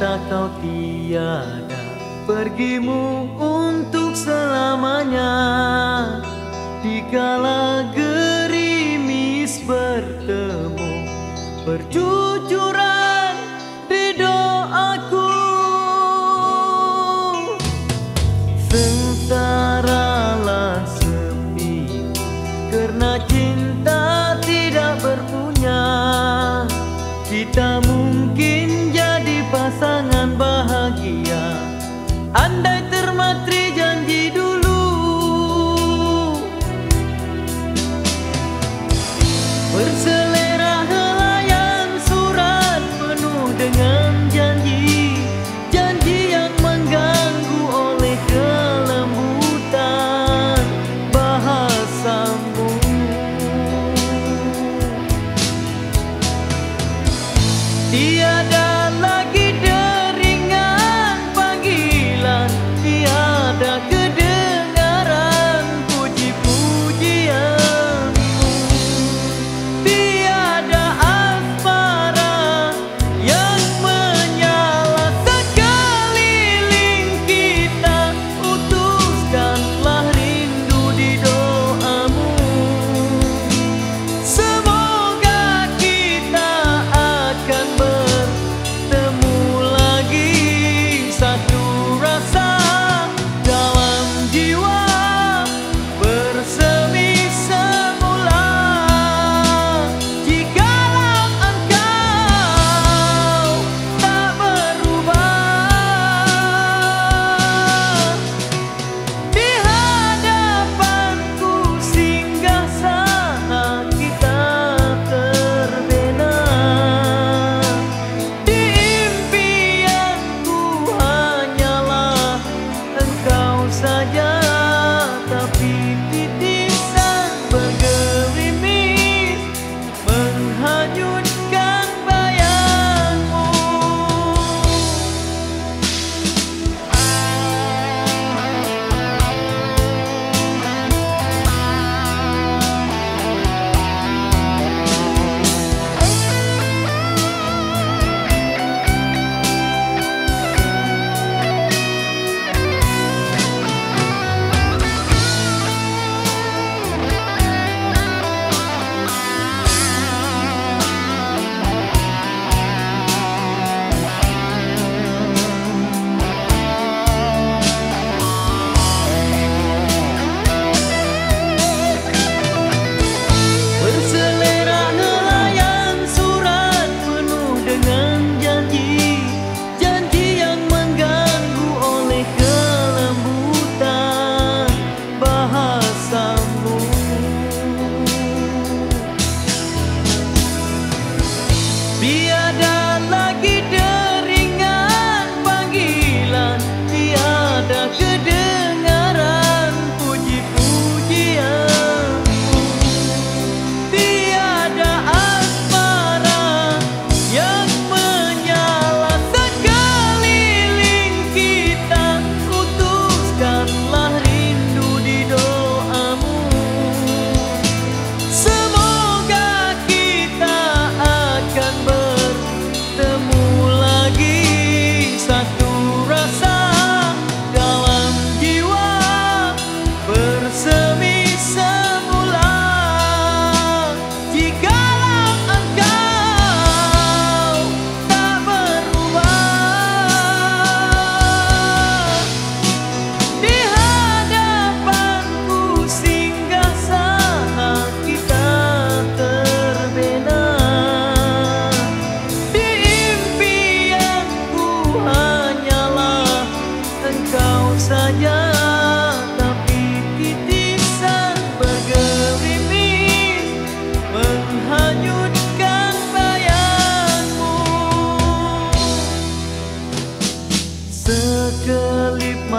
tak kau tiada Pergimu untuk selamanya. Dikala gerimis bertemu Berjujuran di doaku. Sengsaralah mungkin jadi pasangan bahagia. Andai termatri janji dulu. Bersel E aí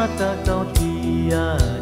Tá tão dia.